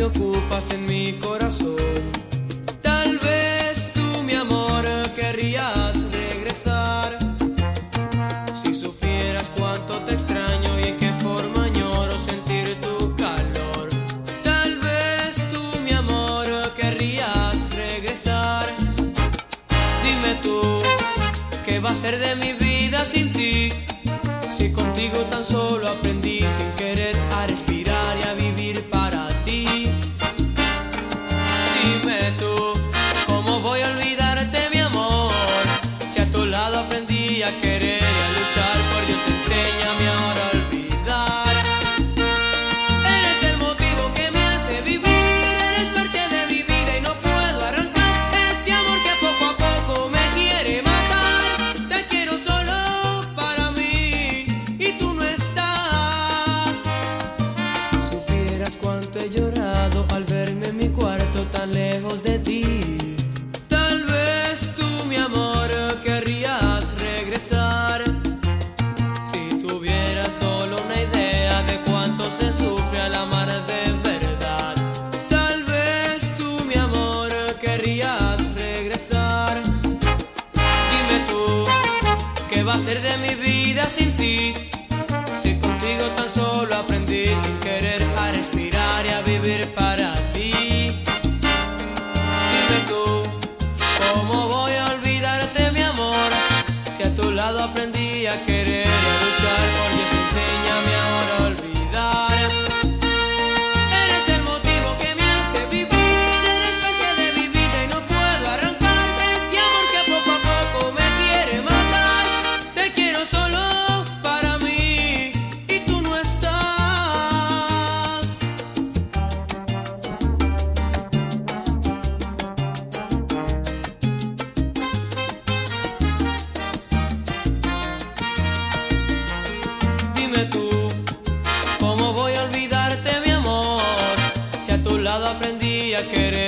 que ocupas en mi corazón. Tal vez tú, mi amor, querrías regresar. Si supieras cuánto te extraño y en qué forma añoro sentir tu calor. Tal vez tú, mi amor, querrías regresar. Dime tú, ¿qué va a ser de mi vida sin ti? Si contigo tan solo aprendí día que aprendí a querer.